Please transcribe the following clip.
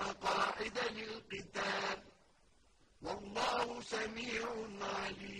مقاعد للقتال. والله سميع عليم.